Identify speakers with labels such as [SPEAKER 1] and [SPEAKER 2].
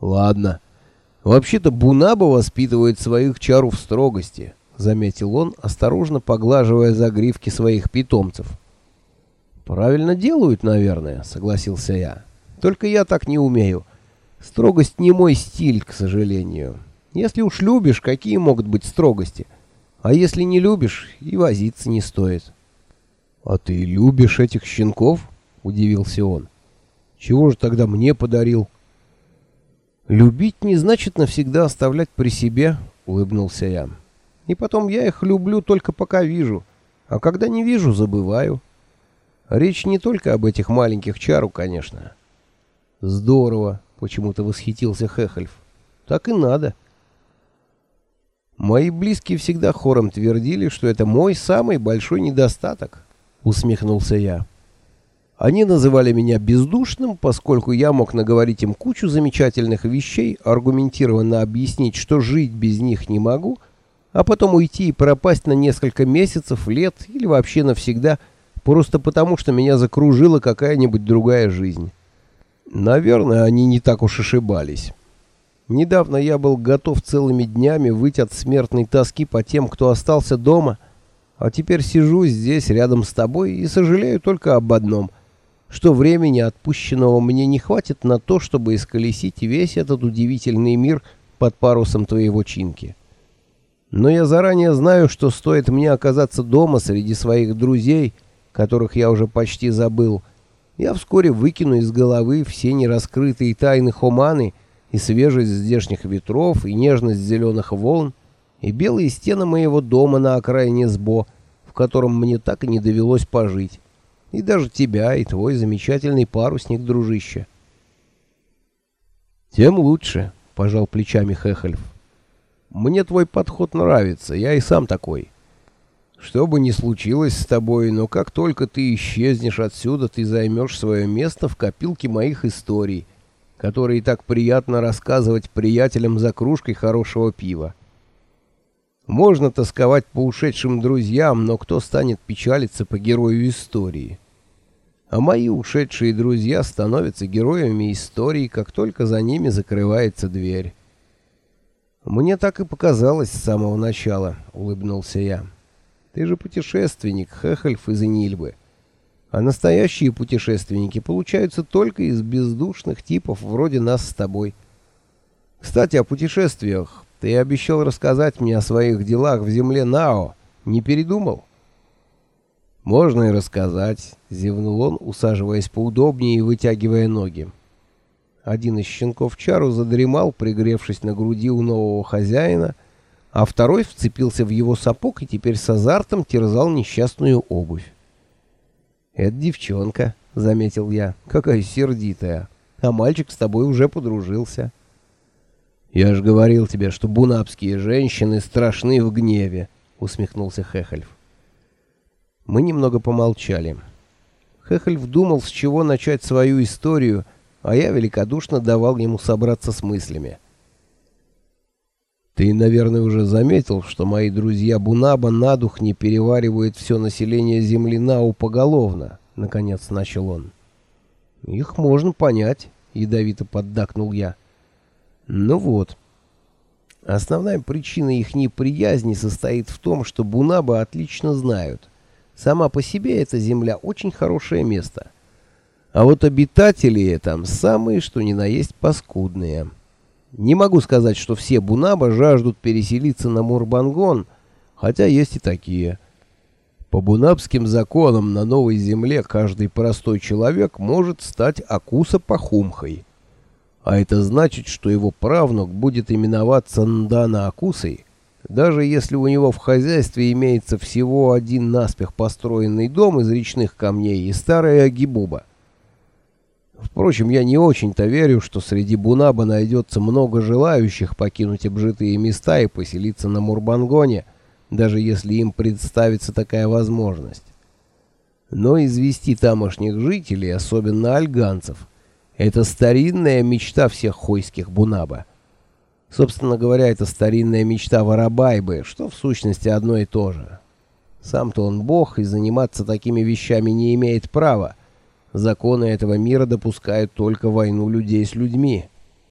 [SPEAKER 1] Ладно. Вообще-то Бунаба воспитывает своих чару в строгости, заметил он, осторожно поглаживая загривки своих питомцев. Правильно делают, наверное, согласился я. Только я так не умею. Строгость не мой стиль, к сожалению. Если уж любишь, какие могут быть строгости? А если не любишь, и возиться не стоит. А ты любишь этих щенков? удивился он. Чего же тогда мне подарил? Любить не значит навсегда оставлять при себе, улыбнулся я. И потом я их люблю только пока вижу, а когда не вижу, забываю. Речь не только об этих маленьких чару, конечно. Здорово, почему-то восхитился Хехельф. Так и надо. Мои близкие всегда хором твердили, что это мой самый большой недостаток, усмехнулся я. Они называли меня бездушным, поскольку я мог наговорить им кучу замечательных вещей, аргументированно объяснить, что жить без них не могу, а потом уйти и пропасть на несколько месяцев, лет или вообще навсегда, просто потому что меня закружила какая-нибудь другая жизнь. Наверное, они не так уж ошибались. Недавно я был готов целыми днями выйти от смертной тоски по тем, кто остался дома, а теперь сижу здесь рядом с тобой и сожалею только об одном — что времени, отпущенного мне, не хватит на то, чтобы исколесить весь этот удивительный мир под парусом твоего чинки. Но я заранее знаю, что стоит мне оказаться дома среди своих друзей, которых я уже почти забыл, я вскоре выкину из головы все нераскрытые тайны Хоманы и свежесть здешних ветров, и нежность зеленых волн, и белые стены моего дома на окраине Сбо, в котором мне так и не довелось пожить. И даже тебя, и твой замечательный парусник, дружище. Тем лучше, пожал плечами Хехельф. Мне твой подход нравится, я и сам такой. Что бы ни случилось с тобой, но как только ты исчезнешь отсюда, ты займешь свое место в копилке моих историй, которые так приятно рассказывать приятелям за кружкой хорошего пива. Можно тосковать по ушедшим друзьям, но кто станет печалиться по герою истории? А мои ушедшие друзья становятся героями истории, как только за ними закрывается дверь. Мне так и показалось с самого начала, улыбнулся я. Ты же путешественник, Хехельф из Энильбы. А настоящие путешественники получаются только из бездушных типов вроде нас с тобой. Кстати, о путешествиях. Ты обещал рассказать мне о своих делах в земле Нао. Не передумал? Можно и рассказать, зевнул он, усаживаясь поудобнее и вытягивая ноги. Один из щенков Чару задремал, пригревшись на груди у нового хозяина, а второй вцепился в его сапог и теперь с азартом терзал несчастную обувь. «Это девчонка», — заметил я, — «какая сердитая, а мальчик с тобой уже подружился». «Я же говорил тебе, что бунапские женщины страшны в гневе», — усмехнулся Хехельф. Мы немного помолчали. Хехельф думал, с чего начать свою историю, а я великодушно давал ему собраться с мыслями. «Ты, наверное, уже заметил, что мои друзья Бунаба на дух не переваривают все население Земли Нау поголовно», — наконец начал он. «Их можно понять», — ядовито поддакнул я. Ну вот. Основная причина их неприязни состоит в том, что Бунаба отлично знают. Сама по себе эта земля очень хорошее место. А вот обитатели там самые, что ни на есть, паскудные. Не могу сказать, что все Бунаба жаждут переселиться на Мурбангон, хотя есть и такие. По бунабским законам на новой земле каждый простой человек может стать Акуса-Пахумхой. А это значит, что его правнук будет именоваться Ндана Акусой, даже если у него в хозяйстве имеется всего один наспех построенный дом из речных камней и старая агибуба. Впрочем, я не очень-то верю, что среди Бунаба найдется много желающих покинуть обжитые места и поселиться на Мурбангоне, даже если им представится такая возможность. Но извести тамошних жителей, особенно альганцев, это старинная мечта всех хойских бунаба. Собственно говоря, это старинная мечта Воробайбы, что в сущности одно и то же. Сам-то он бог и заниматься такими вещами не имеет права. Законы этого мира допускают только войну людей с людьми.